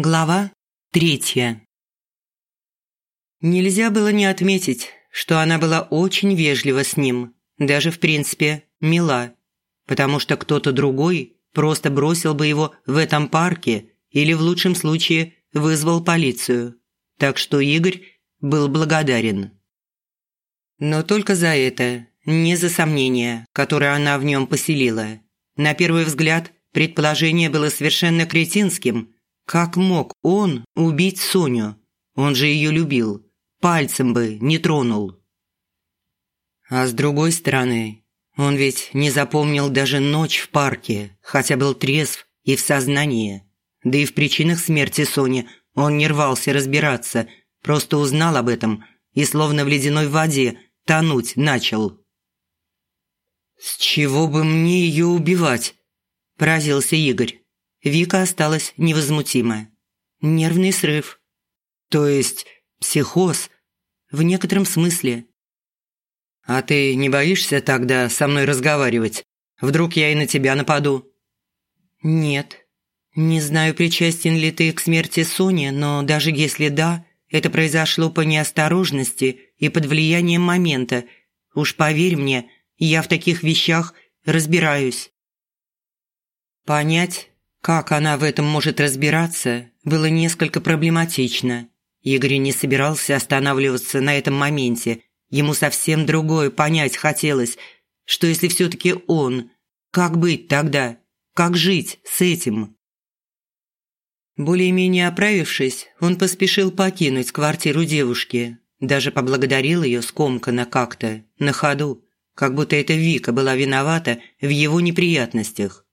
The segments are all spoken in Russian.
Глава третья. Нельзя было не отметить, что она была очень вежлива с ним, даже в принципе мила, потому что кто-то другой просто бросил бы его в этом парке или в лучшем случае вызвал полицию. Так что Игорь был благодарен. Но только за это, не за сомнения, которые она в нем поселила. На первый взгляд предположение было совершенно кретинским – как мог он убить Соню? Он же ее любил. Пальцем бы не тронул. А с другой стороны, он ведь не запомнил даже ночь в парке, хотя был трезв и в сознании. Да и в причинах смерти Сони он не рвался разбираться, просто узнал об этом и словно в ледяной воде тонуть начал. «С чего бы мне ее убивать?» – поразился Игорь. Вика осталась невозмутимая. Нервный срыв. То есть психоз в некотором смысле. «А ты не боишься тогда со мной разговаривать? Вдруг я и на тебя нападу?» «Нет. Не знаю, причастен ли ты к смерти Сони, но даже если да, это произошло по неосторожности и под влиянием момента. Уж поверь мне, я в таких вещах разбираюсь». Понять, как она в этом может разбираться, было несколько проблематично. Игорь не собирался останавливаться на этом моменте. Ему совсем другое понять хотелось, что если все-таки он, как быть тогда? Как жить с этим? Более-менее оправившись, он поспешил покинуть квартиру девушки. Даже поблагодарил ее скомканно как-то, на ходу, как будто эта Вика была виновата в его неприятностях.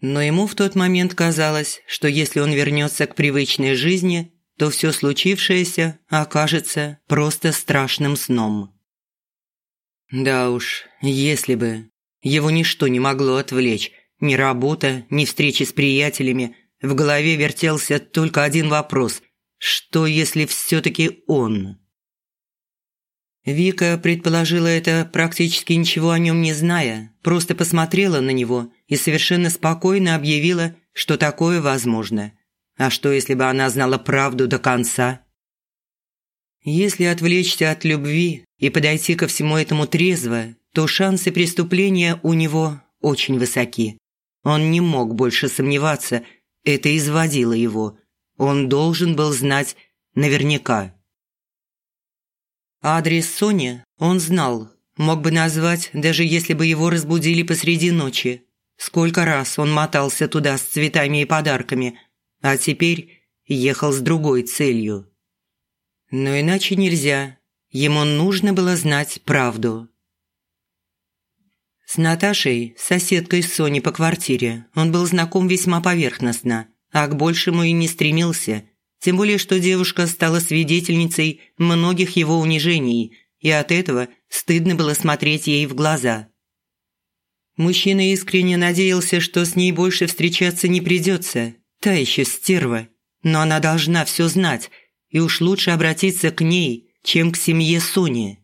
Но ему в тот момент казалось, что если он вернется к привычной жизни, то все случившееся окажется просто страшным сном. Да уж, если бы. Его ничто не могло отвлечь. Ни работа, ни встречи с приятелями. В голове вертелся только один вопрос. Что, если все-таки он? Вика предположила это, практически ничего о нем не зная, просто посмотрела на него и совершенно спокойно объявила, что такое возможно. А что, если бы она знала правду до конца? Если отвлечься от любви и подойти ко всему этому трезво, то шансы преступления у него очень высоки. Он не мог больше сомневаться, это изводило его. Он должен был знать наверняка. Адрес Сони он знал, мог бы назвать, даже если бы его разбудили посреди ночи. Сколько раз он мотался туда с цветами и подарками, а теперь ехал с другой целью. Но иначе нельзя, ему нужно было знать правду. С Наташей, соседкой Сони по квартире, он был знаком весьма поверхностно, а к большему и не стремился – тем более, что девушка стала свидетельницей многих его унижений, и от этого стыдно было смотреть ей в глаза. Мужчина искренне надеялся, что с ней больше встречаться не придется. Та еще стерва. Но она должна все знать, и уж лучше обратиться к ней, чем к семье Сони.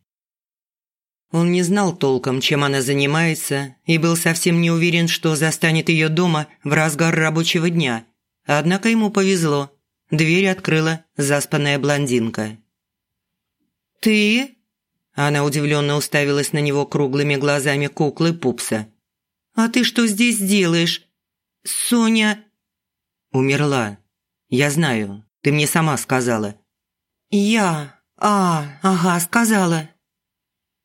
Он не знал толком, чем она занимается, и был совсем не уверен, что застанет ее дома в разгар рабочего дня. Однако ему повезло – Дверь открыла заспанная блондинка. «Ты?» Она удивленно уставилась на него круглыми глазами куклы Пупса. «А ты что здесь делаешь? Соня...» «Умерла. Я знаю. Ты мне сама сказала». «Я... А, ага, сказала».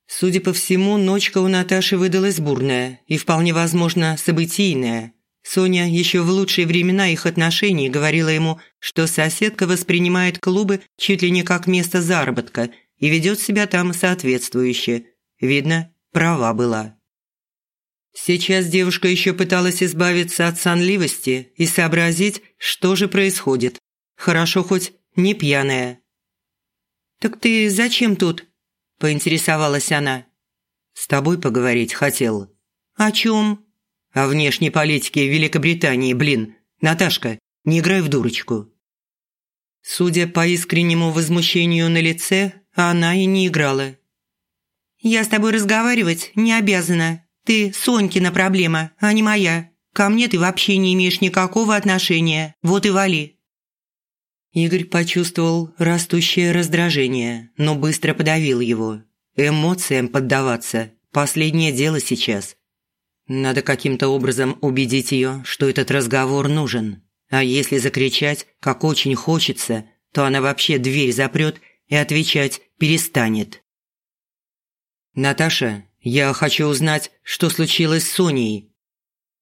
Судя по всему, ночка у Наташи выдалась бурная и, вполне возможно, событийная – Соня еще в лучшие времена их отношений говорила ему, что соседка воспринимает клубы чуть ли не как место заработка и ведет себя там соответствующе. Видно, права была. Сейчас девушка еще пыталась избавиться от сонливости и сообразить, что же происходит. Хорошо хоть не пьяная. «Так ты зачем тут?» – поинтересовалась она. «С тобой поговорить хотел». «О чем?» О внешней политике Великобритании, блин. Наташка, не играй в дурочку». Судя по искреннему возмущению на лице, она и не играла. «Я с тобой разговаривать не обязана. Ты Сонькина проблема, а не моя. Ко мне ты вообще не имеешь никакого отношения. Вот и вали». Игорь почувствовал растущее раздражение, но быстро подавил его. Эмоциям поддаваться – последнее дело сейчас. Надо каким-то образом убедить ее, что этот разговор нужен. А если закричать, как очень хочется, то она вообще дверь запрет и отвечать перестанет. «Наташа, я хочу узнать, что случилось с Соней».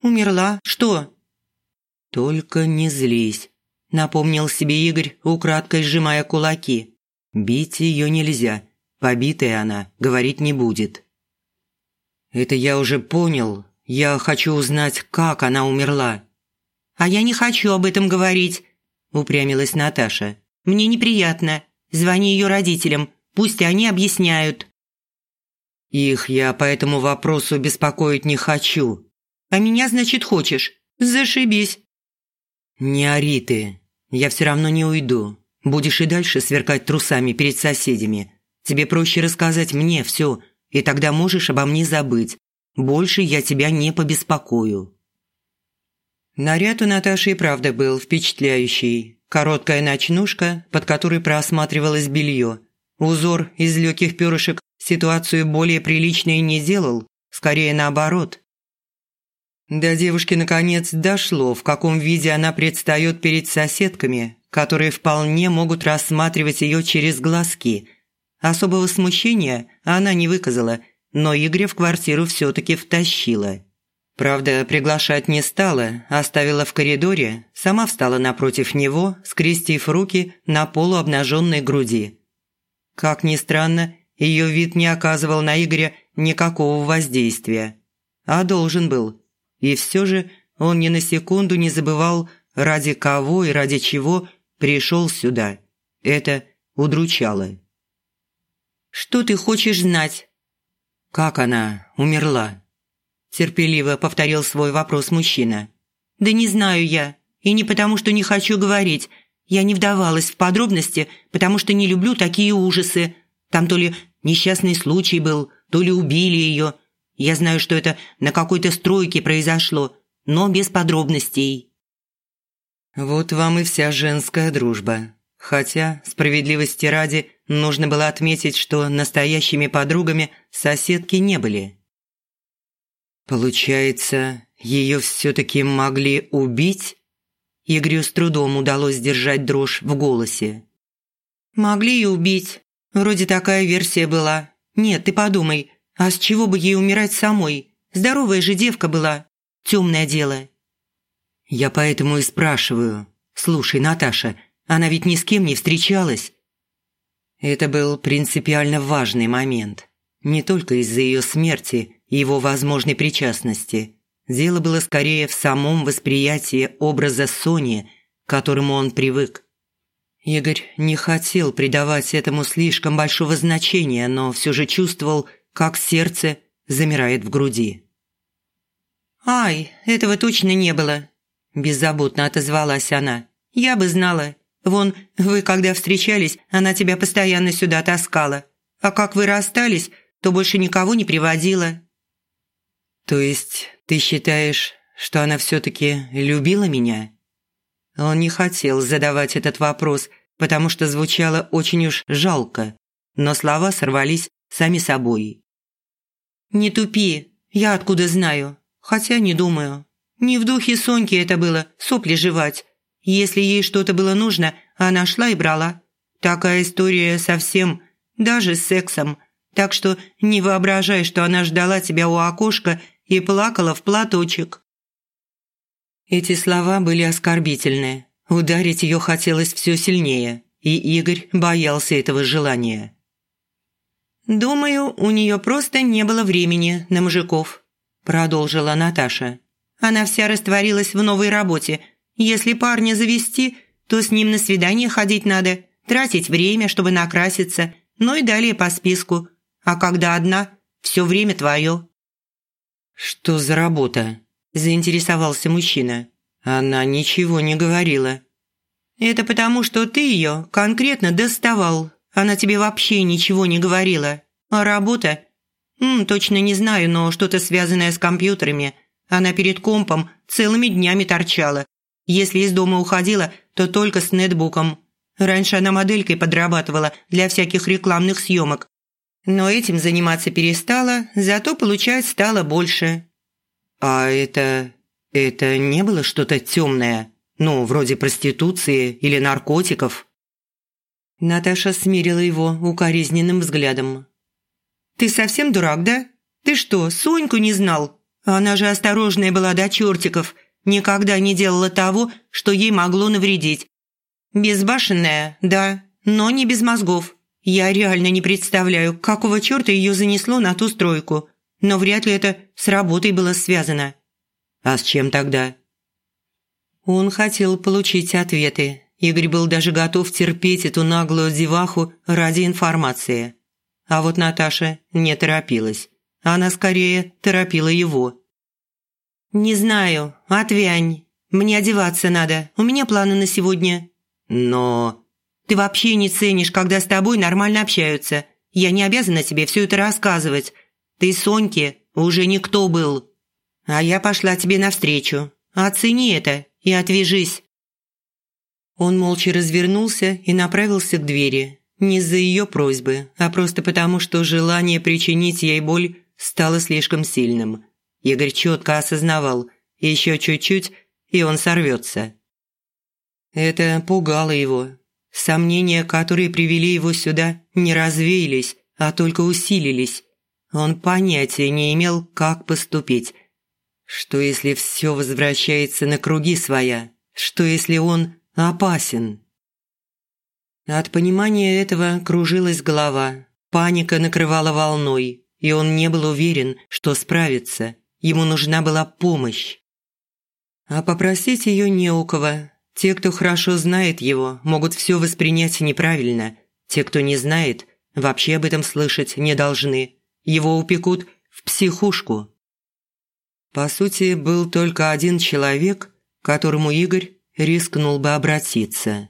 «Умерла? Что?» «Только не злись», – напомнил себе Игорь, украдкой сжимая кулаки. «Бить ее нельзя. Побитая она, говорить не будет». «Это я уже понял. Я хочу узнать, как она умерла». «А я не хочу об этом говорить», – упрямилась Наташа. «Мне неприятно. Звони ее родителям. Пусть они объясняют». «Их я по этому вопросу беспокоить не хочу». «А меня, значит, хочешь? Зашибись». «Не ори ты. Я все равно не уйду. Будешь и дальше сверкать трусами перед соседями. Тебе проще рассказать мне все, и тогда можешь обо мне забыть. Больше я тебя не побеспокою». Наряд у Наташи и правда был впечатляющий. Короткая ночнушка, под которой просматривалось белье. Узор из легких перышек ситуацию более приличной не делал, скорее наоборот. До девушки наконец дошло, в каком виде она предстает перед соседками, которые вполне могут рассматривать ее через глазки. Особого смущения она не выказала, но Игоря в квартиру все-таки втащила. Правда, приглашать не стала, оставила в коридоре, сама встала напротив него, скрестив руки на полуобнаженной груди. Как ни странно, ее вид не оказывал на Игоря никакого воздействия. А должен был. И все же он ни на секунду не забывал, ради кого и ради чего пришел сюда. Это удручало. «Что ты хочешь знать?» «Как она умерла?» Терпеливо повторил свой вопрос мужчина. «Да не знаю я. И не потому, что не хочу говорить. Я не вдавалась в подробности, потому что не люблю такие ужасы. Там то ли Несчастный случай был, то ли убили ее. Я знаю, что это на какой-то стройке произошло, но без подробностей». «Вот вам и вся женская дружба. Хотя, справедливости ради, нужно было отметить, что настоящими подругами соседки не были». «Получается, ее все-таки могли убить?» Игорю с трудом удалось сдержать дрожь в голосе. «Могли и убить, Вроде такая версия была. Нет, ты подумай, а с чего бы ей умирать самой? Здоровая же девка была. Темное дело. Я поэтому и спрашиваю. Слушай, Наташа, она ведь ни с кем не встречалась. Это был принципиально важный момент. Не только из-за ее смерти и его возможной причастности. Дело было скорее в самом восприятии образа Сони, к которому он привык. Игорь не хотел придавать этому слишком большого значения, но все же чувствовал, как сердце замирает в груди. «Ай, этого точно не было», – беззаботно отозвалась она. «Я бы знала. Вон, вы когда встречались, она тебя постоянно сюда таскала. А как вы расстались, то больше никого не приводила». «То есть ты считаешь, что она все-таки любила меня?» Он не хотел задавать этот вопрос, потому что звучало очень уж жалко, но слова сорвались сами собой. «Не тупи, я откуда знаю, хотя не думаю. Не в духе Соньки это было, сопли жевать. Если ей что-то было нужно, она шла и брала. Такая история совсем, даже с сексом. Так что не воображай, что она ждала тебя у окошка и плакала в платочек. Эти слова были оскорбительны. Ударить ее хотелось все сильнее, и Игорь боялся этого желания. «Думаю, у нее просто не было времени на мужиков», – продолжила Наташа. «Она вся растворилась в новой работе. Если парня завести, то с ним на свидание ходить надо, тратить время, чтобы накраситься, ну и далее по списку. А когда одна, все время твое». «Что за работа?» – заинтересовался мужчина. Она ничего не говорила. «Это потому, что ты ее конкретно доставал. Она тебе вообще ничего не говорила. А работа? М, точно не знаю, но что-то связанное с компьютерами. Она перед компом целыми днями торчала. Если из дома уходила, то только с нетбуком. Раньше она моделькой подрабатывала для всяких рекламных съемок. Но этим заниматься перестала, зато получать стало больше». «А это... это не было что-то темное? Ну, вроде проституции или наркотиков?» Наташа смирила его укоризненным взглядом. «Ты совсем дурак, да? Ты что, Соньку не знал? Она же осторожная была до чертиков, никогда не делала того, что ей могло навредить. Безбашенная, да, но не без мозгов. Я реально не представляю, какого черта ее занесло на ту стройку, но вряд ли это с работой было связано». «А с чем тогда?» Он хотел получить ответы, Игорь был даже готов терпеть эту наглую деваху ради информации. А вот Наташа не торопилась. Она скорее торопила его. «Не знаю, отвянь. Мне одеваться надо, у меня планы на сегодня». «Но...» «Ты вообще не ценишь, когда с тобой нормально общаются. Я не обязана тебе все это рассказывать. Ты Соньке уже никто был. А я пошла тебе навстречу. Оцени это и отвяжись». Он молча развернулся и направился к двери. Не из-за ее просьбы, а просто потому, что желание причинить ей боль стало слишком сильным. Игорь четко осознавал, еще чуть-чуть, и он сорвется. Это пугало его. Сомнения, которые привели его сюда, не развеялись, а только усилились. Он понятия не имел, как поступить. Что если все возвращается на круги своя? Что если он опасен. От понимания этого кружилась голова, паника накрывала волной, и он не был уверен, что справится. Ему нужна была помощь. А попросить ее не у кого. Те, кто хорошо знает его, могут все воспринять неправильно. Те, кто не знает, вообще об этом слышать не должны. Его упекут в психушку. По сути, был только один человек, которому Игорь рискнул бы обратиться.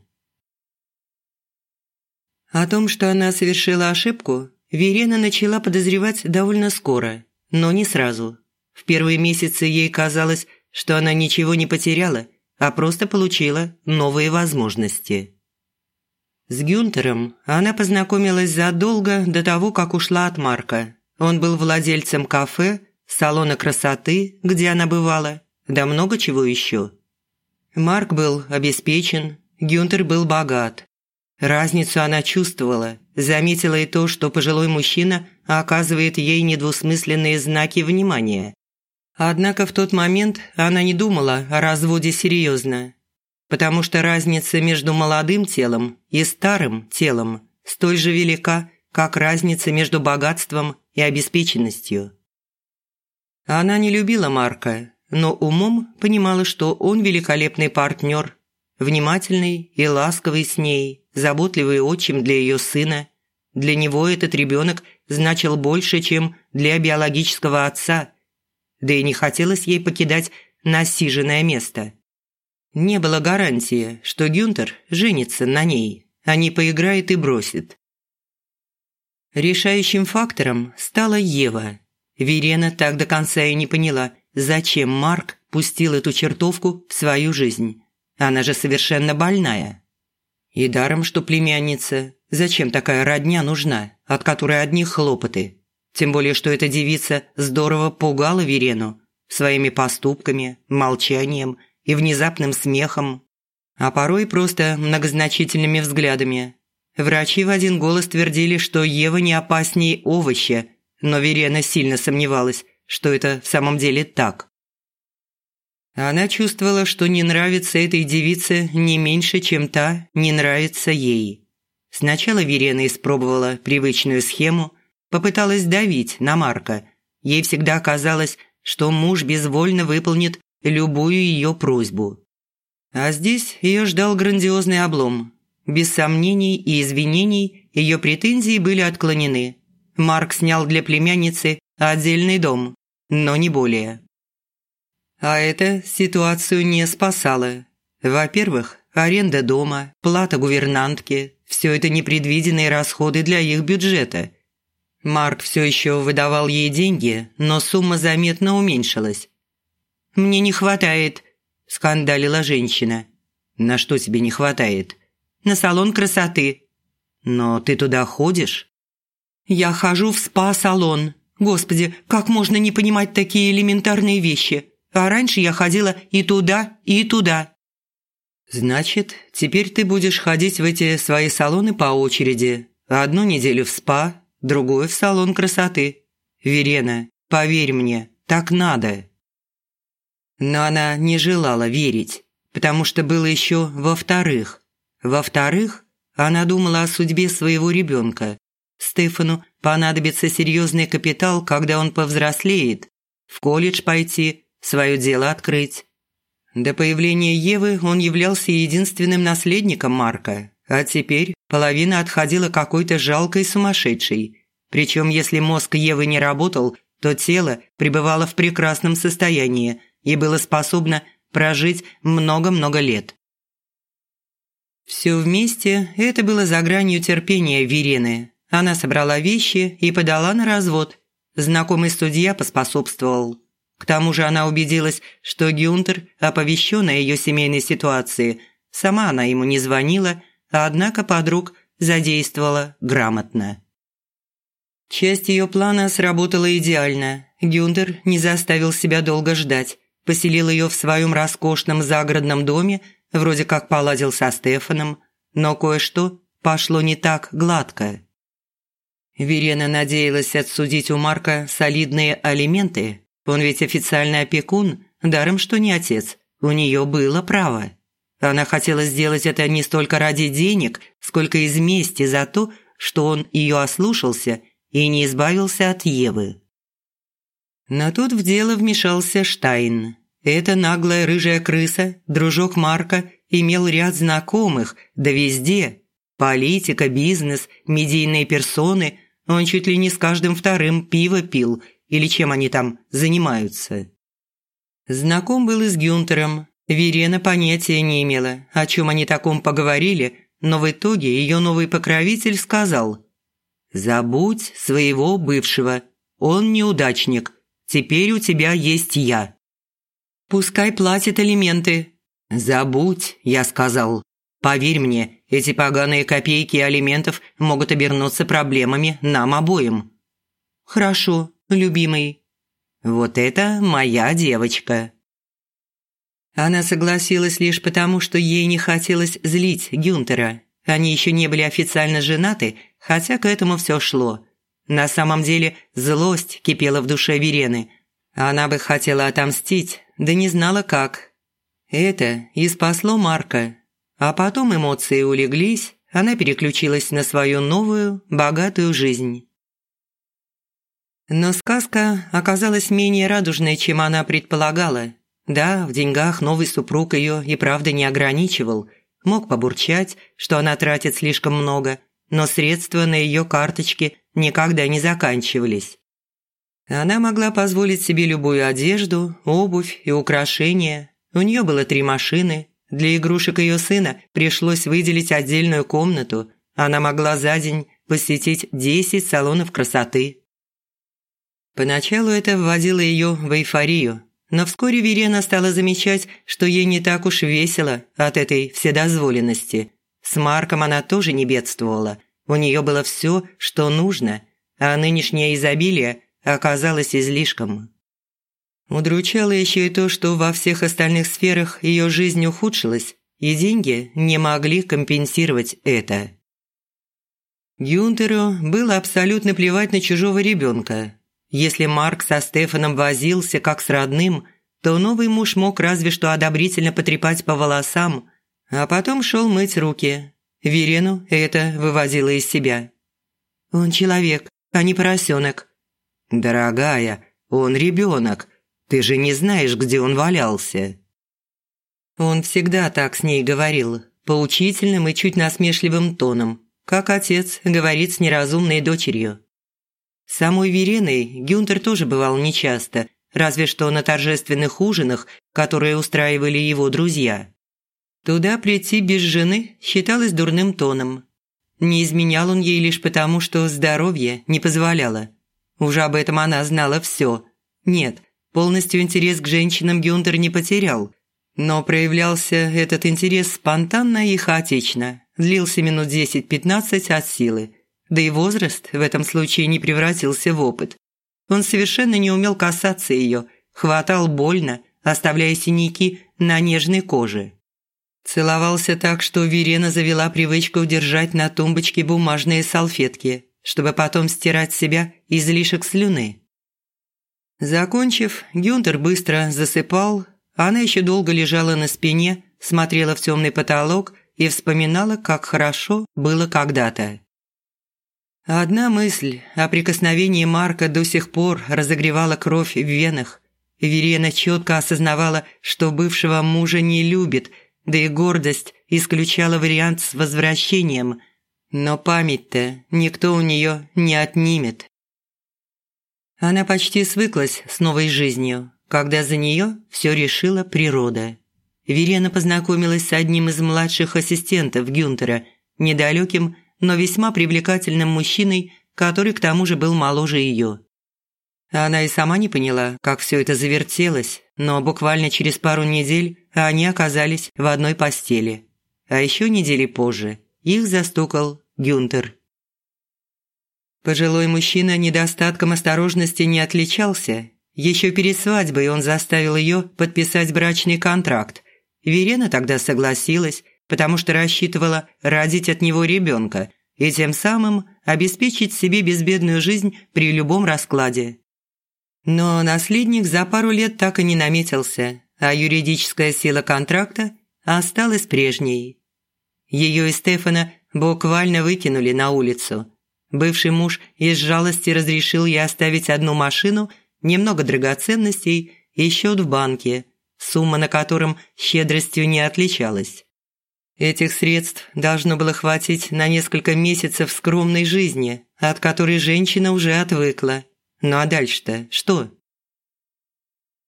О том, что она совершила ошибку, Верена начала подозревать довольно скоро, но не сразу. В первые месяцы ей казалось, что она ничего не потеряла, а просто получила новые возможности. С Гюнтером она познакомилась задолго до того, как ушла от Марка. Он был владельцем кафе, салона красоты, где она бывала, да много чего еще. Марк был обеспечен, Гюнтер был богат. Разницу она чувствовала, заметила и то, что пожилой мужчина оказывает ей недвусмысленные знаки внимания. Однако в тот момент она не думала о разводе серьезно, потому что разница между молодым телом и старым телом столь же велика, как разница между богатством и обеспеченностью. Она не любила Марка, но умом понимала, что он великолепный партнер, внимательный и ласковый с ней, заботливый отчим для ее сына. Для него этот ребенок значил больше, чем для биологического отца, да и не хотелось ей покидать насиженное место. Не было гарантии, что Гюнтер женится на ней, а не поиграет и бросит. Решающим фактором стала Ева. Верена так до конца и не поняла, Зачем Марк пустил эту чертовку в свою жизнь? Она же совершенно больная. И даром, что племянница, зачем такая родня нужна, от которой одни хлопоты? Тем более, что эта девица здорово пугала Верену своими поступками, молчанием и внезапным смехом, а порой просто многозначительными взглядами. Врачи в один голос твердили, что Ева не опаснее овоща, но Верена сильно сомневалась, что это в самом деле так. Она чувствовала, что не нравится этой девице не меньше, чем та не нравится ей. Сначала Верена испробовала привычную схему, попыталась давить на Марка. Ей всегда казалось, что муж безвольно выполнит любую ее просьбу. А здесь ее ждал грандиозный облом. Без сомнений и извинений ее претензии были отклонены. Марк снял для племянницы отдельный дом но не более. А это ситуацию не спасало. Во-первых, аренда дома, плата гувернантки – все это непредвиденные расходы для их бюджета. Марк все еще выдавал ей деньги, но сумма заметно уменьшилась. «Мне не хватает», – скандалила женщина. «На что тебе не хватает?» на салон красоты». «Но ты туда ходишь?» «Я хожу в спа-салон. Господи, как можно не понимать такие элементарные вещи? А раньше я ходила и туда, и туда». «Значит, теперь ты будешь ходить в эти свои салоны по очереди. Одну неделю в спа, другую в салон красоты. Верена, поверь мне, так надо». Но она не желала верить, потому что было еще во-вторых. Во-вторых, она думала о судьбе своего ребенка. Стефану понадобится серьезный капитал, когда он повзрослеет. В колледж пойти, свое дело открыть. До появления Евы он являлся единственным наследником Марка, а теперь половина отходила какой-то жалкой сумасшедшей. Причем если мозг Евы не работал, то тело пребывало в прекрасном состоянии и было способно прожить много-много лет. Все вместе это было за гранью терпения Верены. Она собрала вещи и подала на развод. Знакомый судья поспособствовал. К тому же она убедилась, что Гюнтер оповещен о ее семейной ситуации. Сама она ему не звонила, однако подруг задействовала грамотно. Часть ее плана сработала идеально. Гюнтер не заставил себя долго ждать. Поселил ее в своем роскошном загородном доме, вроде как поладил со Стефаном, но кое-что пошло не так гладко. Верена надеялась отсудить у Марка солидные алименты. Он ведь официальный опекун, даром что не отец. У нее было право. Она хотела сделать это не столько ради денег, сколько из мести за то, что он ее ослушался и не избавился от Евы. Но тут в дело вмешался Штайн. Эта наглая рыжая крыса, дружок Марка, имел ряд знакомых, да везде. Политика, бизнес, медийные персоны – он чуть ли не с каждым вторым пиво пил, или чем они там занимаются. Знаком был и с Гюнтером. Верена понятия не имела, о чем они таком поговорили, но в итоге ее новый покровитель сказал «Забудь своего бывшего, он неудачник, теперь у тебя есть я». «Пускай платит алименты». «Забудь», – я сказал. «Поверь мне, эти поганые копейки алиментов могут обернуться проблемами нам обоим». «Хорошо, любимый». «Вот это моя девочка». Она согласилась лишь потому, что ей не хотелось злить Гюнтера. Они еще не были официально женаты, хотя к этому все шло. На самом деле злость кипела в душе Верены. Она бы хотела отомстить, да не знала как. Это и спасло Марка, а потом эмоции улеглись, она переключилась на свою новую, богатую жизнь. Но сказка оказалась менее радужной, чем она предполагала. Да, в деньгах новый супруг ее и правда не ограничивал. Мог побурчать, что она тратит слишком много, но средства на ее карточке никогда не заканчивались. Она могла позволить себе любую одежду, обувь и украшения. У нее было три машины, для игрушек ее сына пришлось выделить отдельную комнату. Она могла за день посетить 10 салонов красоты. Поначалу это вводило ее в эйфорию, но вскоре Верена стала замечать, что ей не так уж весело от этой вседозволенности. С Марком она тоже не бедствовала. У нее было все, что нужно, а нынешнее изобилие оказалось излишком. Удручало еще и то, что во всех остальных сферах ее жизнь ухудшилась, и деньги не могли компенсировать это. Гюнтеру было абсолютно плевать на чужого ребенка. Если Марк со Стефаном возился как с родным, то новый муж мог разве что одобрительно потрепать по волосам, а потом шел мыть руки. Верену это вывозило из себя. «Он человек, а не поросенок». «Дорогая, он ребенок, ты же не знаешь, где он валялся». Он всегда так с ней говорил, поучительным и чуть насмешливым тоном, как отец говорит с неразумной дочерью. Самой Вереной Гюнтер тоже бывал нечасто, разве что на торжественных ужинах, которые устраивали его друзья. Туда прийти без жены считалось дурным тоном. Не изменял он ей лишь потому, что здоровье не позволяло. Уже об этом она знала все. Нет, Полностью интерес к женщинам Гюнтер не потерял, но проявлялся этот интерес спонтанно и хаотично, длился минут 10-15 от силы, да и возраст в этом случае не превратился в опыт. Он совершенно не умел касаться ее, хватал больно, оставляя синяки на нежной коже. Целовался так, что Верена завела привычку держать на тумбочке бумажные салфетки, чтобы потом стирать с себя излишек слюны. Закончив, Гюнтер быстро засыпал, она еще долго лежала на спине, смотрела в темный потолок и вспоминала, как хорошо было когда-то. Одна мысль о прикосновении Марка до сих пор разогревала кровь в венах. Верена четко осознавала, что бывшего мужа не любит, да и гордость исключала вариант с возвращением. Но память-то никто у нее не отнимет. Она почти свыклась с новой жизнью, когда за нее все решила природа. Верена познакомилась с одним из младших ассистентов Гюнтера, недалеким, но весьма привлекательным мужчиной, который к тому же был моложе ее. Она и сама не поняла, как все это завертелось, но буквально через пару недель они оказались в одной постели. А еще недели позже их застукал Гюнтер. Пожилой мужчина недостатком осторожности не отличался. Еще перед свадьбой он заставил ее подписать брачный контракт. Верена тогда согласилась, потому что рассчитывала родить от него ребенка и тем самым обеспечить себе безбедную жизнь при любом раскладе. Но наследник за пару лет так и не наметился, а юридическая сила контракта осталась прежней. Ее и Стефана буквально выкинули на улицу – Бывший муж из жалости разрешил ей оставить одну машину, немного драгоценностей и счет в банке, сумма на котором щедростью не отличалась. Этих средств должно было хватить на несколько месяцев скромной жизни, от которой женщина уже отвыкла. Ну а дальше-то что?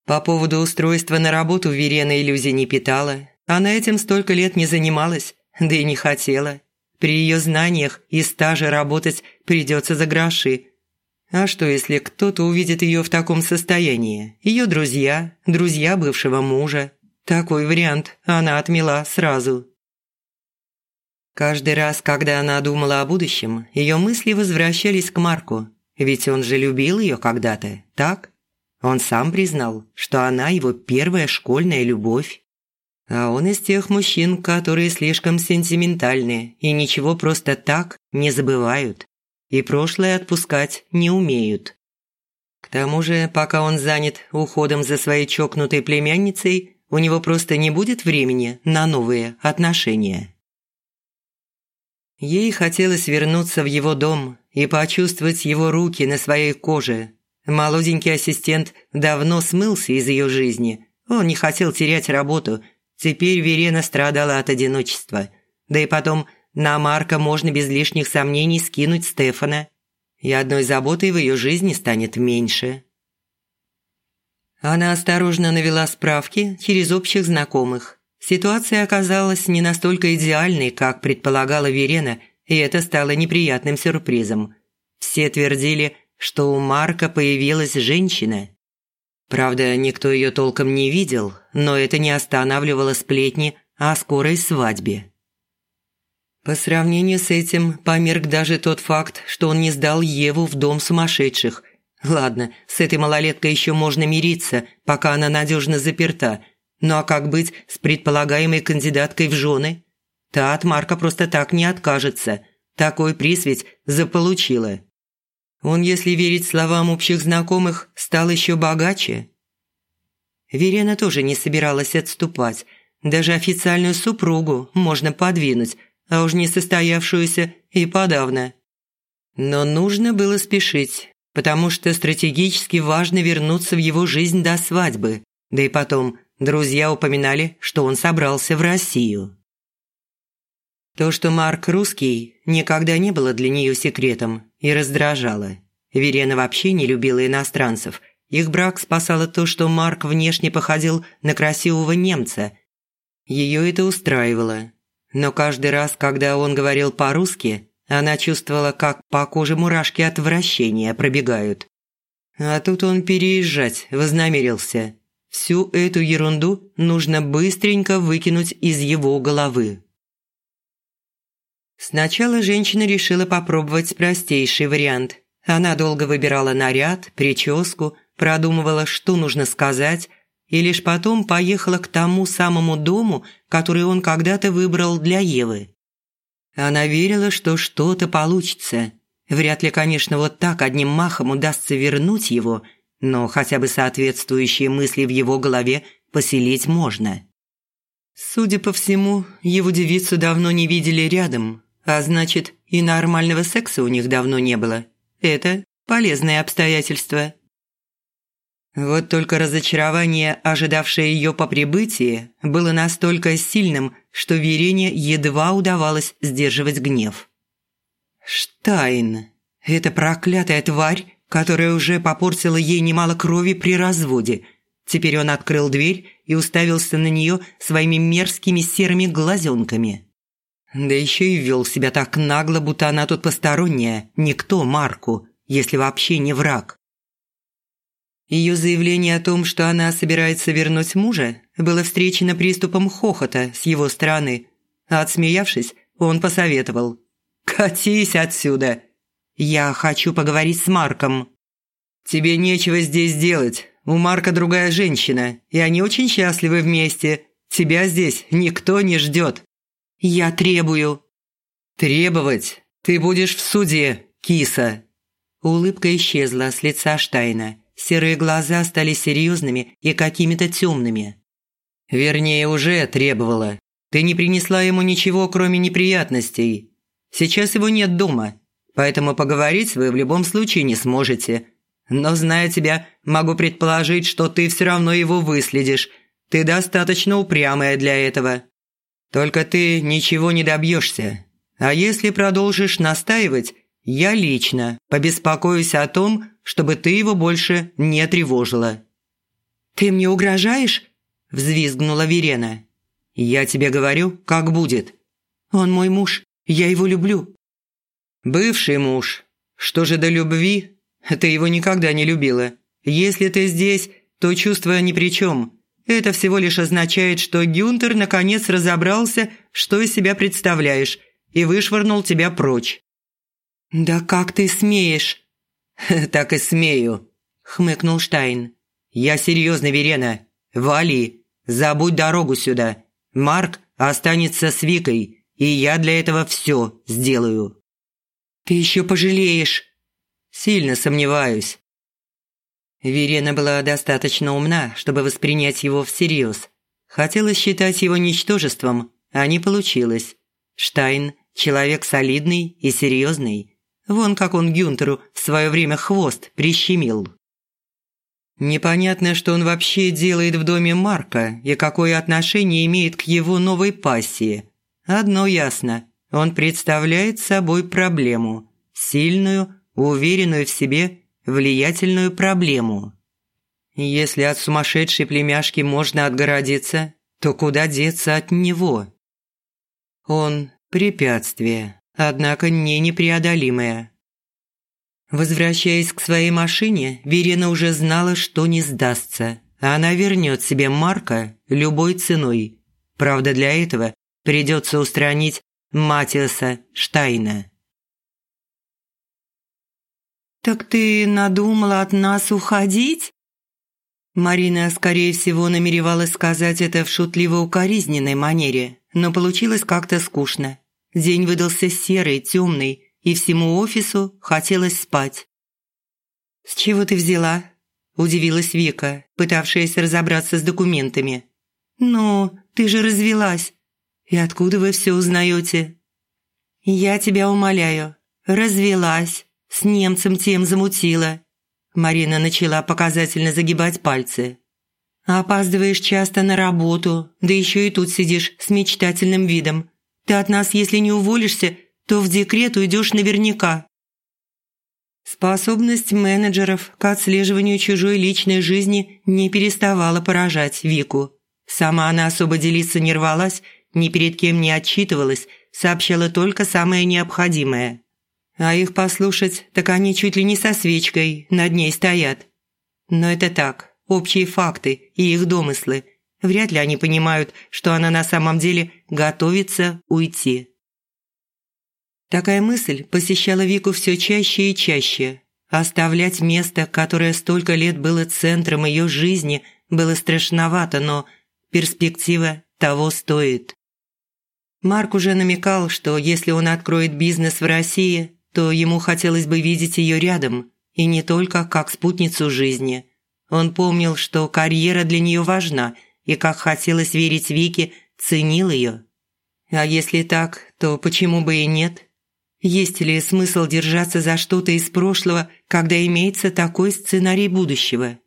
По поводу устройства на работу Верена иллюзий не питала. Она этим столько лет не занималась, да и не хотела. При ее знаниях и стаже работать придется за гроши. А что, если кто-то увидит ее в таком состоянии? Ее друзья, друзья бывшего мужа. Такой вариант она отмела сразу. Каждый раз, когда она думала о будущем, ее мысли возвращались к Марку. Ведь он же любил ее когда-то, так? Он сам признал, что она его первая школьная любовь. А он из тех мужчин, которые слишком сентиментальны и ничего просто так не забывают. И прошлое отпускать не умеют. К тому же, пока он занят уходом за своей чокнутой племянницей, у него просто не будет времени на новые отношения. Ей хотелось вернуться в его дом и почувствовать его руки на своей коже. Молоденький ассистент давно смылся из ее жизни. Он не хотел терять работу Теперь Верена страдала от одиночества. Да и потом на Марка можно без лишних сомнений скинуть Стефана. И одной заботой в ее жизни станет меньше. Она осторожно навела справки через общих знакомых. Ситуация оказалась не настолько идеальной, как предполагала Верена, и это стало неприятным сюрпризом. Все твердили, что у Марка появилась женщина. Правда, никто ее толком не видел, но это не останавливало сплетни о скорой свадьбе. По сравнению с этим померк даже тот факт, что он не сдал Еву в дом сумасшедших. Ладно, с этой малолеткой еще можно мириться, пока она надежно заперта. Ну а как быть с предполагаемой кандидаткой в жены? Та от Марка просто так не откажется. Такой приз ведь заполучила. Он, если верить словам общих знакомых, стал еще богаче. Верена тоже не собиралась отступать. Даже официальную супругу можно подвинуть, а уж не состоявшуюся и подавно. Но нужно было спешить, потому что стратегически важно вернуться в его жизнь до свадьбы. Да и потом, друзья упоминали, что он собрался в Россию. То, что Марк русский, никогда не было для нее секретом и раздражало. Верена вообще не любила иностранцев. Их брак спасало то, что Марк внешне походил на красивого немца. Ее это устраивало. Но каждый раз, когда он говорил по-русски, она чувствовала, как по коже мурашки отвращения пробегают. А тут он переезжать вознамерился. Всю эту ерунду нужно быстренько выкинуть из его головы. Сначала женщина решила попробовать простейший вариант. Она долго выбирала наряд, прическу, продумывала, что нужно сказать, и лишь потом поехала к тому самому дому, который он когда-то выбрал для Евы. Она верила, что что-то получится. Вряд ли, конечно, вот так одним махом удастся вернуть его, но хотя бы соответствующие мысли в его голове поселить можно. Судя по всему, его девицу давно не видели рядом, а значит, и нормального секса у них давно не было. Это полезное обстоятельство. Вот только разочарование, ожидавшее ее по прибытии, было настолько сильным, что Верене едва удавалось сдерживать гнев. Штайн. Эта проклятая тварь, которая уже попортила ей немало крови при разводе. Теперь он открыл дверь и уставился на нее своими мерзкими серыми глазенками. Да еще и вел себя так нагло, будто она тут посторонняя, никто Марку, если вообще не враг. Ее заявление о том, что она собирается вернуть мужа, было встречено приступом хохота с его стороны. А отсмеявшись, он посоветовал. «Катись отсюда! Я хочу поговорить с Марком». «Тебе нечего здесь делать. У Марка другая женщина, и они очень счастливы вместе. Тебя здесь никто не ждет». «Я требую». «Требовать? Ты будешь в суде, киса». Улыбка исчезла с лица Штайна. Серые глаза стали серьезными и какими-то темными. Вернее, уже требовала. Ты не принесла ему ничего, кроме неприятностей. Сейчас его нет дома, поэтому поговорить вы в любом случае не сможете. Но, зная тебя, могу предположить, что ты все равно его выследишь. Ты достаточно упрямая для этого. Только ты ничего не добьешься. А если продолжишь настаивать, я лично побеспокоюсь о том, чтобы ты его больше не тревожила». «Ты мне угрожаешь?» – взвизгнула Верена. «Я тебе говорю, как будет». «Он мой муж, я его люблю». «Бывший муж. Что же до любви? Ты его никогда не любила. Если ты здесь, то чувства ни при чем. Это всего лишь означает, что Гюнтер наконец разобрался, что из себя представляешь, и вышвырнул тебя прочь». «Да как ты смеешь?» «Так и смею», – хмыкнул Штайн. «Я серьезно, Верена. Вали, забудь дорогу сюда. Марк останется с Викой, и я для этого все сделаю». «Ты еще пожалеешь». «Сильно сомневаюсь». Верена была достаточно умна, чтобы воспринять его всерьез. Хотела считать его ничтожеством, а не получилось. Штайн – человек солидный и серьезный – Вон как он Гюнтеру в свое время хвост прищемил. Непонятно, что он вообще делает в доме Марка и какое отношение имеет к его новой пассии. Одно ясно – он представляет собой проблему. Сильную, уверенную в себе, влиятельную проблему. Если от сумасшедшей племяшки можно отгородиться, то куда деться от него? Он – препятствие однако не непреодолимая. Возвращаясь к своей машине, Верена уже знала, что не сдастся. Она вернет себе Марка любой ценой. Правда, для этого придется устранить Матиаса Штайна. «Так ты надумала от нас уходить?» Марина, скорее всего, намеревалась сказать это в шутливо-укоризненной манере, но получилось как-то скучно. День выдался серый, темный, и всему офису хотелось спать. «С чего ты взяла?» – удивилась Вика, пытавшаяся разобраться с документами. «Ну, ты же развелась. И откуда вы все узнаете?» «Я тебя умоляю. Развелась. С немцем тем замутила». Марина начала показательно загибать пальцы. «Опаздываешь часто на работу, да еще и тут сидишь с мечтательным видом. Ты от нас, если не уволишься, то в декрет уйдешь наверняка». Способность менеджеров к отслеживанию чужой личной жизни не переставала поражать Вику. Сама она особо делиться не рвалась, ни перед кем не отчитывалась, сообщала только самое необходимое. А их послушать, так они чуть ли не со свечкой над ней стоят. Но это так, общие факты и их домыслы – Вряд ли они понимают, что она на самом деле готовится уйти. Такая мысль посещала Вику все чаще и чаще. Оставлять место, которое столько лет было центром ее жизни, было страшновато, но перспектива того стоит. Марк уже намекал, что если он откроет бизнес в России, то ему хотелось бы видеть ее рядом, и не только как спутницу жизни. Он помнил, что карьера для нее важна, и как хотелось верить Вике, ценил ее. А если так, то почему бы и нет? Есть ли смысл держаться за что-то из прошлого, когда имеется такой сценарий будущего?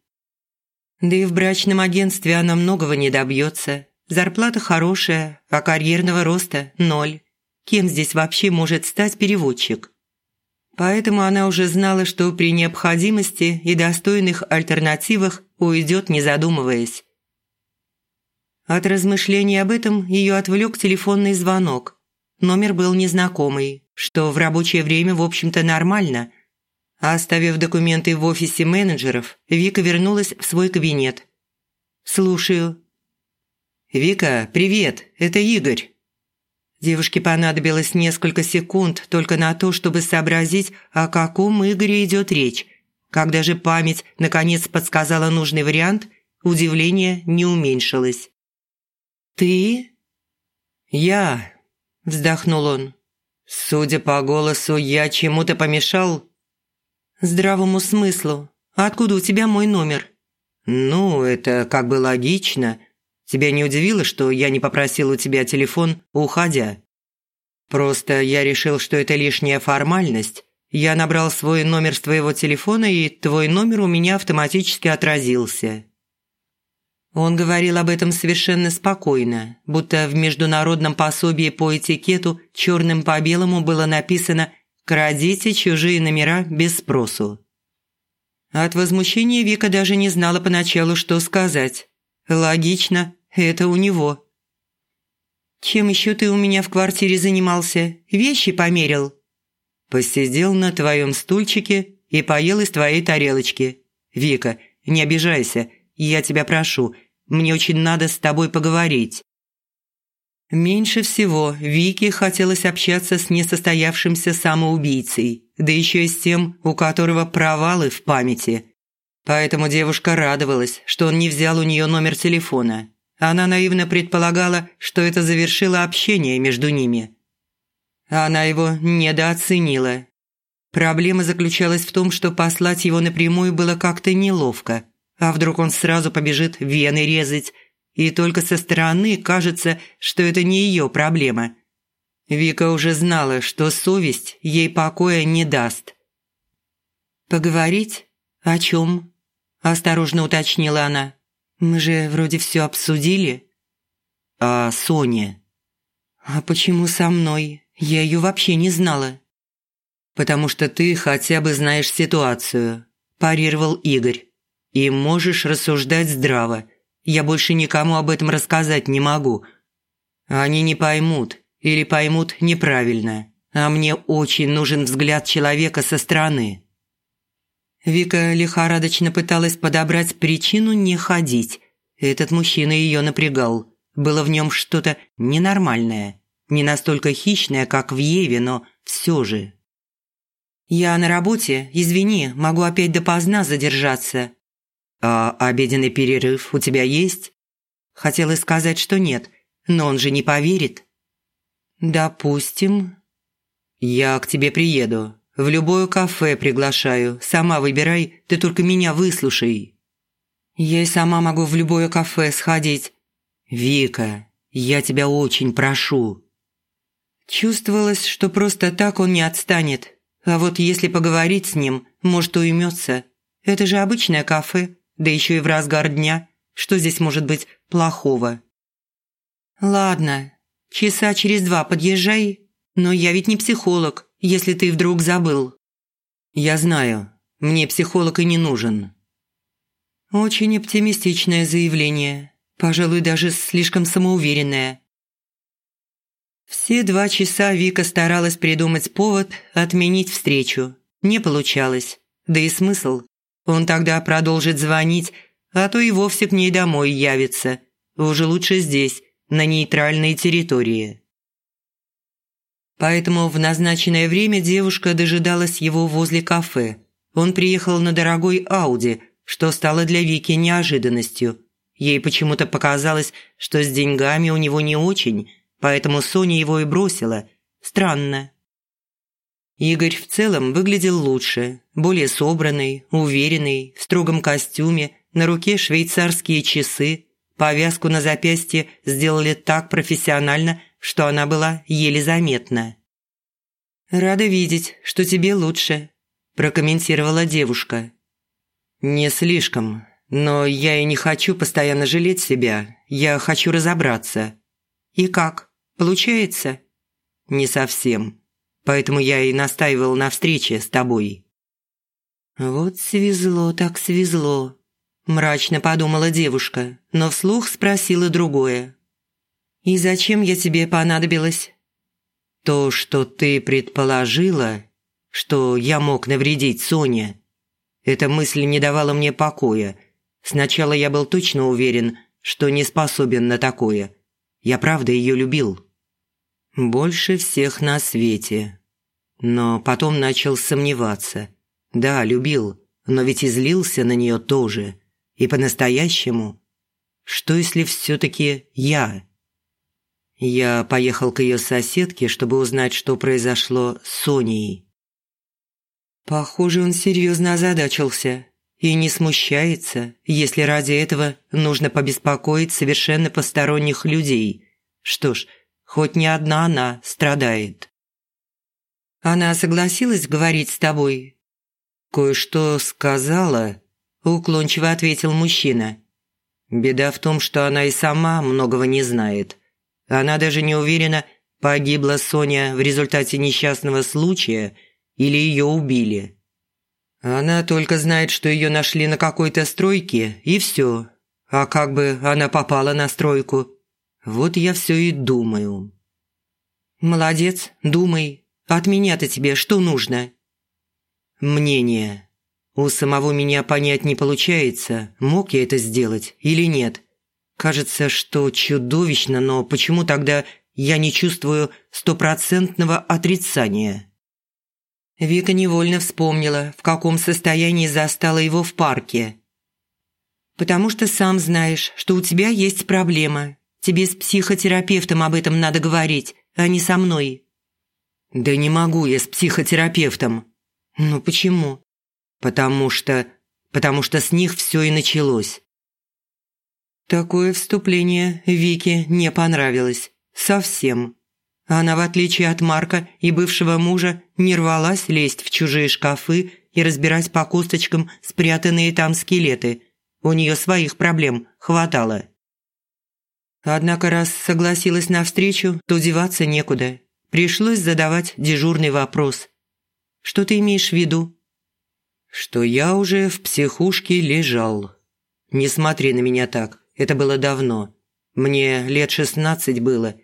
Да и в брачном агентстве она многого не добьется, Зарплата хорошая, а карьерного роста – ноль. Кем здесь вообще может стать переводчик? Поэтому она уже знала, что при необходимости и достойных альтернативах уйдет, не задумываясь. От размышлений об этом ее отвлек телефонный звонок. Номер был незнакомый, что в рабочее время, в общем-то, нормально. оставив документы в офисе менеджеров, Вика вернулась в свой кабинет. «Слушаю», «Вика, привет, это Игорь». Девушке понадобилось несколько секунд только на то, чтобы сообразить, о каком Игоре идет речь. Когда же память наконец подсказала нужный вариант, удивление не уменьшилось. «Ты?» «Я», – вздохнул он. «Судя по голосу, я чему-то помешал?» «Здравому смыслу. Откуда у тебя мой номер?» «Ну, это как бы логично. Тебя не удивило, что я не попросил у тебя телефон, уходя? Просто я решил, что это лишняя формальность. Я набрал свой номер с твоего телефона, и твой номер у меня автоматически отразился». Он говорил об этом совершенно спокойно, будто в международном пособии по этикету черным по белому было написано «Крадите чужие номера без спросу». От возмущения Вика даже не знала поначалу, что сказать. Логично, это у него. Чем еще ты у меня в квартире занимался? Вещи померил? Посидел на твоем стульчике и поел из твоей тарелочки. Вика, не обижайся, я тебя прошу, мне очень надо с тобой поговорить. Меньше всего Вике хотелось общаться с несостоявшимся самоубийцей, да еще и с тем, у которого провалы в памяти. Поэтому девушка радовалась, что он не взял у нее номер телефона. Она наивно предполагала, что это завершило общение между ними. Она его недооценила. Проблема заключалась в том, что послать его напрямую было как-то неловко. А вдруг он сразу побежит вены резать, и только со стороны кажется, что это не ее проблема. Вика уже знала, что совесть ей покоя не даст. «Поговорить? О чем?» Осторожно уточнила она. «Мы же вроде все обсудили». «А Соня?» «А почему со мной? Я ее вообще не знала». «Потому что ты хотя бы знаешь ситуацию», – парировал Игорь. «И можешь рассуждать здраво. Я больше никому об этом рассказать не могу. Они не поймут или поймут неправильно, а мне очень нужен взгляд человека со стороны». Вика лихорадочно пыталась подобрать причину не ходить. Этот мужчина ее напрягал. Было в нем что-то ненормальное. Не настолько хищное, как в Еве, но все же. «Я на работе, извини, могу опять допоздна задержаться». «А обеденный перерыв у тебя есть?» Хотела сказать, что нет, но он же не поверит. «Допустим». «Я к тебе приеду. В любое кафе приглашаю. Сама выбирай, ты только меня выслушай». «Я и сама могу в любое кафе сходить». «Вика, я тебя очень прошу». Чувствовалось, что просто так он не отстанет. А вот если поговорить с ним, может, уймется. Это же обычное кафе, да еще и в разгар дня. Что здесь может быть плохого? «Ладно, часа через два подъезжай. Но я ведь не психолог если ты вдруг забыл». «Я знаю. Мне психолог и не нужен». Очень оптимистичное заявление. Пожалуй, даже слишком самоуверенное. Все два часа Вика старалась придумать повод отменить встречу. Не получалось. Да и смысл. Он тогда продолжит звонить, а то и вовсе к ней домой явится. Уже лучше здесь, на нейтральной территории. Поэтому в назначенное время девушка дожидалась его возле кафе. Он приехал на дорогой Ауди, что стало для Вики неожиданностью. Ей почему-то показалось, что с деньгами у него не очень, поэтому Соня его и бросила. Странно. Игорь в целом выглядел лучше, более собранный, уверенный, в строгом костюме, на руке швейцарские часы, повязку на запястье сделали так профессионально, что она была еле заметна. «Рада видеть, что тебе лучше», – прокомментировала девушка. «Не слишком, но я и не хочу постоянно жалеть себя, я хочу разобраться». «И как? Получается?» «Не совсем поэтому я и настаивал на встрече с тобой». «Вот свезло так свезло», – мрачно подумала девушка, но вслух спросила другое. «И зачем я тебе понадобилась?» «То, что ты предположила, что я мог навредить Соне. Эта мысль не давала мне покоя. Сначала я был точно уверен, что не способен на такое. Я правда ее любил». Больше всех на свете. Но потом начал сомневаться. Да, любил, но ведь и злился на нее тоже. И по-настоящему. Что если все-таки я? Я поехал к ее соседке, чтобы узнать, что произошло с Соней. Похоже, он серьезно озадачился и не смущается, если ради этого нужно побеспокоить совершенно посторонних людей. Что ж, Хоть не одна она страдает. Она согласилась говорить с тобой? Кое-что сказала, уклончиво ответил мужчина. Беда в том, что она и сама многого не знает. Она даже не уверена, погибла Соня в результате несчастного случая или ее убили. Она только знает, что ее нашли на какой-то стройке, и все. А как бы она попала на стройку? Вот я все и думаю. Молодец, думай. От меня-то тебе что нужно? Мнение. У самого меня понять не получается, мог я это сделать или нет. Кажется, что чудовищно, но почему тогда я не чувствую стопроцентного отрицания? Вика невольно вспомнила, в каком состоянии застала его в парке. «Потому что сам знаешь, что у тебя есть проблема, Тебе с психотерапевтом об этом надо говорить, а не со мной». «Да не могу я с психотерапевтом». «Ну почему?» «Потому что... потому что с них все и началось». Такое вступление Вике не понравилось. Совсем. Она, в отличие от Марка и бывшего мужа, не рвалась лезть в чужие шкафы и разбирать по косточкам спрятанные там скелеты. У нее своих проблем хватало. Однако раз согласилась на встречу, то деваться некуда. Пришлось задавать дежурный вопрос. «Что ты имеешь в виду?» «Что я уже в психушке лежал. Не смотри на меня так, это было давно. Мне лет шестнадцать было.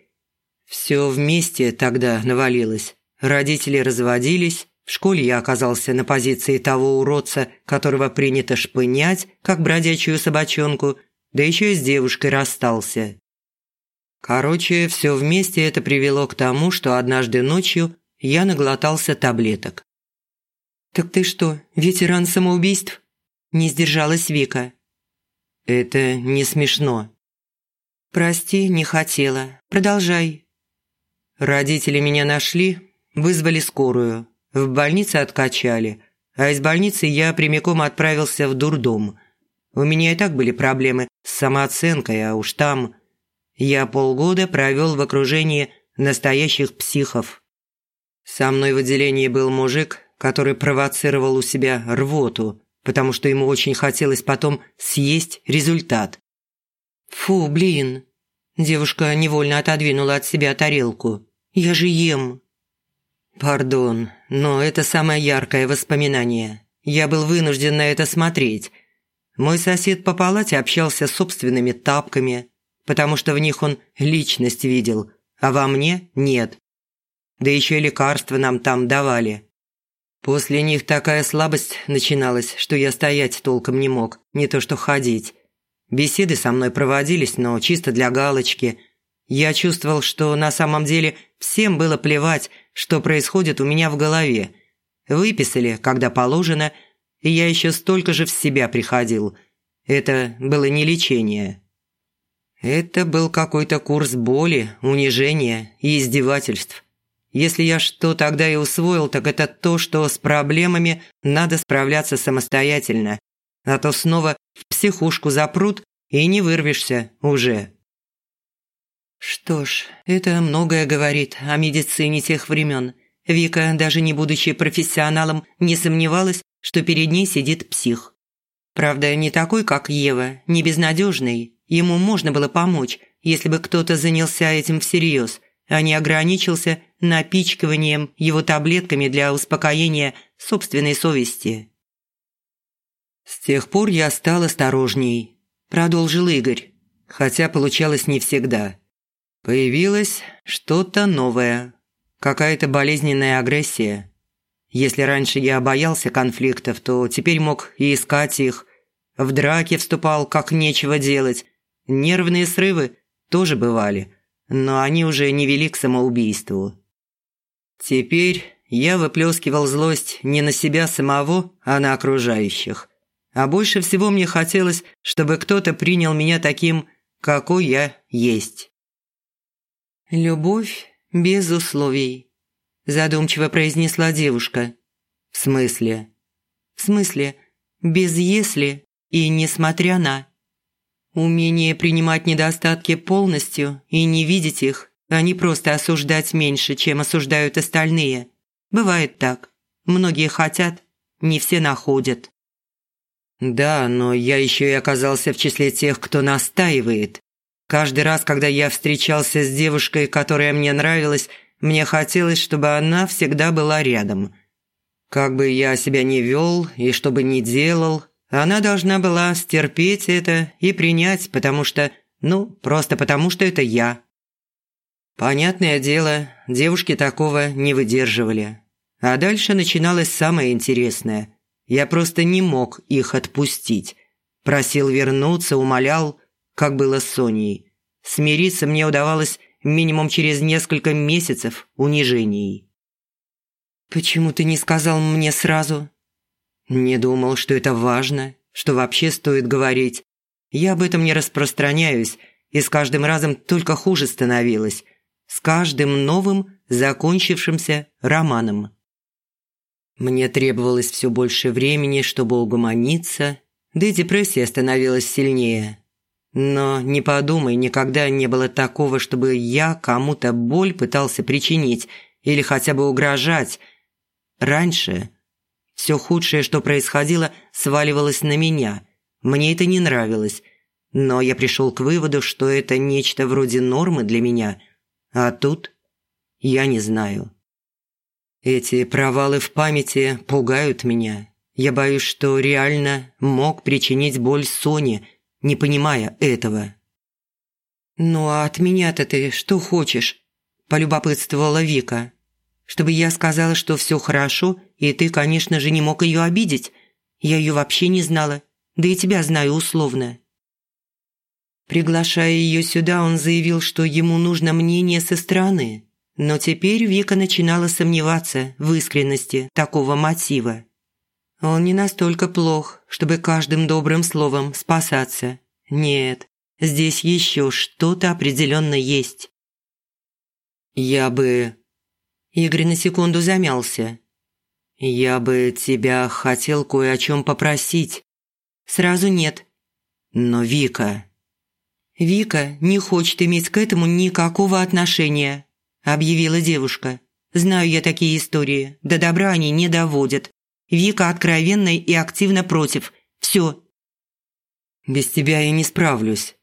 Все вместе тогда навалилось. Родители разводились, в школе я оказался на позиции того уродца, которого принято шпынять, как бродячую собачонку, да еще и с девушкой расстался. Короче, все вместе это привело к тому, что однажды ночью я наглотался таблеток. «Так ты что, ветеран самоубийств?» – не сдержалась Вика. «Это не смешно». «Прости, не хотела. Продолжай». Родители меня нашли, вызвали скорую. В больнице откачали, а из больницы я прямиком отправился в дурдом. У меня и так были проблемы с самооценкой, а уж там я полгода провел в окружении настоящих психов. Со мной в отделении был мужик, который провоцировал у себя рвоту, потому что ему очень хотелось потом съесть результат. «Фу, блин!» Девушка невольно отодвинула от себя тарелку. «Я же ем!» «Пардон, но это самое яркое воспоминание. Я был вынужден на это смотреть. Мой сосед по палате общался с собственными тапками, потому что в них он личность видел, а во мне нет. Да еще и лекарства нам там давали. После них такая слабость начиналась, что я стоять толком не мог, не то что ходить. Беседы со мной проводились, но чисто для галочки. Я чувствовал, что на самом деле всем было плевать, что происходит у меня в голове. Выписали, когда положено, и я еще столько же в себя приходил. Это было не лечение. Это был какой-то курс боли, унижения и издевательств. Если я что тогда и усвоил, так это то, что с проблемами надо справляться самостоятельно, а то снова в психушку запрут и не вырвешься уже. Что ж, это многое говорит о медицине тех времен. Вика, даже не будучи профессионалом, не сомневалась, что перед ней сидит псих. Правда, не такой, как Ева, не безнадежный. Ему можно было помочь, если бы кто-то занялся этим всерьез, а не ограничился напичкиванием его таблетками для успокоения собственной совести. «С тех пор я стал осторожней», – продолжил Игорь, хотя получалось не всегда. Появилось что-то новое, какая-то болезненная агрессия. Если раньше я боялся конфликтов, то теперь мог и искать их. В драке вступал, как нечего делать. Нервные срывы тоже бывали, но они уже не вели к самоубийству. Теперь я выплескивал злость не на себя самого, а на окружающих. А больше всего мне хотелось, чтобы кто-то принял меня таким, какой я есть. «Любовь без условий», – задумчиво произнесла девушка. «В смысле?» «В смысле, без «если» и «несмотря на». Умение принимать недостатки полностью и не видеть их, а не просто осуждать меньше, чем осуждают остальные. Бывает так. Многие хотят, не все находят. Да, но я еще и оказался в числе тех, кто настаивает. Каждый раз, когда я встречался с девушкой, которая мне нравилась, мне хотелось, чтобы она всегда была рядом. Как бы я себя ни вел и что бы ни делал, она должна была стерпеть это и принять, потому что, ну, просто потому что это я. Понятное дело, девушки такого не выдерживали. А дальше начиналось самое интересное. Я просто не мог их отпустить. Просил вернуться, умолял, как было с Соней. Смириться мне удавалось минимум через несколько месяцев унижений. «Почему ты не сказал мне сразу?» «Не думал, что это важно, что вообще стоит говорить. Я об этом не распространяюсь, и с каждым разом только хуже становилось. С каждым новым, закончившимся романом». Мне требовалось все больше времени, чтобы угомониться, да и депрессия становилась сильнее. Но не подумай, никогда не было такого, чтобы я кому-то боль пытался причинить или хотя бы угрожать. Раньше все худшее, что происходило, сваливалось на меня. Мне это не нравилось. Но я пришел к выводу, что это нечто вроде нормы для меня. А тут я не знаю. Эти провалы в памяти пугают меня. Я боюсь, что реально мог причинить боль Соне – не понимая этого. «Ну а от меня-то ты что хочешь?» – полюбопытствовала Вика. «Чтобы я сказала, что все хорошо, и ты, конечно же, не мог ее обидеть. Я ее вообще не знала, да и тебя знаю условно». Приглашая ее сюда, он заявил, что ему нужно мнение со стороны. Но теперь Вика начинала сомневаться в искренности такого мотива. Он не настолько плох, чтобы каждым добрым словом спасаться. Нет, здесь еще что-то определенно есть. Я бы... Игорь на секунду замялся. Я бы тебя хотел кое о чем попросить. Сразу нет. Но Вика... Вика не хочет иметь к этому никакого отношения, объявила девушка. Знаю я такие истории, до добра они не доводят. Вика откровенно и активно против. Все. Без тебя я не справлюсь.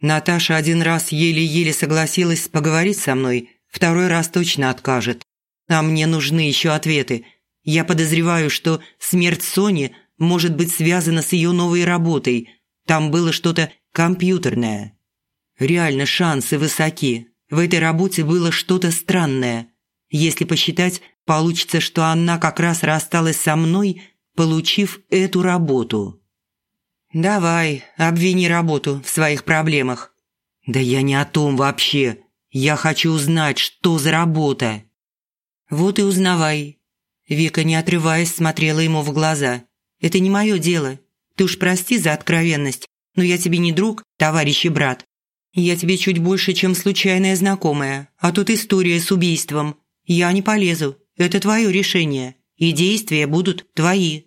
Наташа один раз еле-еле согласилась поговорить со мной, второй раз точно откажет. А мне нужны еще ответы. Я подозреваю, что смерть Сони может быть связана с ее новой работой. Там было что-то компьютерное. Реально шансы высоки. В этой работе было что-то странное. Если посчитать, получится, что она как раз рассталась со мной, получив эту работу. «Давай, обвини работу в своих проблемах». «Да я не о том вообще», Я хочу узнать, что за работа». «Вот и узнавай». Вика, не отрываясь, смотрела ему в глаза. «Это не мое дело. Ты уж прости за откровенность, но я тебе не друг, товарищ и брат. Я тебе чуть больше, чем случайная знакомая, а тут история с убийством. Я не полезу, это твое решение, и действия будут твои».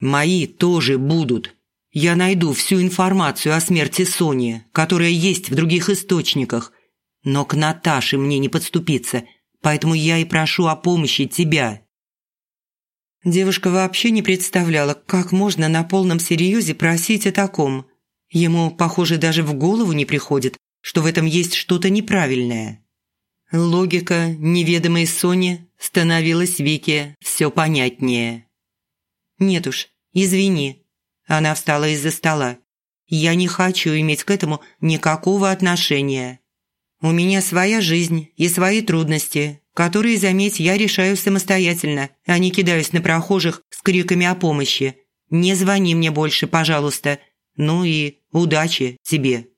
«Мои тоже будут. Я найду всю информацию о смерти Сони, которая есть в других источниках. Но к Наташе мне не подступиться, поэтому я и прошу о помощи тебя». Девушка вообще не представляла, как можно на полном серьезе просить о таком. Ему, похоже, даже в голову не приходит, что в этом есть что-то неправильное. Логика неведомой Сони становилась Вике все понятнее. «Нет уж, извини». Она встала из-за стола. «Я не хочу иметь к этому никакого отношения. У меня своя жизнь и свои трудности, которые, заметь, я решаю самостоятельно, а не кидаюсь на прохожих с криками о помощи. Не звони мне больше, пожалуйста. Ну и удачи тебе».